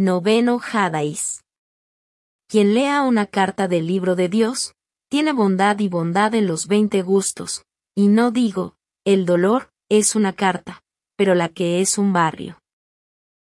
Noveno Hadais. Quien lea una carta del libro de Dios, tiene bondad y bondad en los veinte gustos, y no digo, el dolor, es una carta, pero la que es un barrio.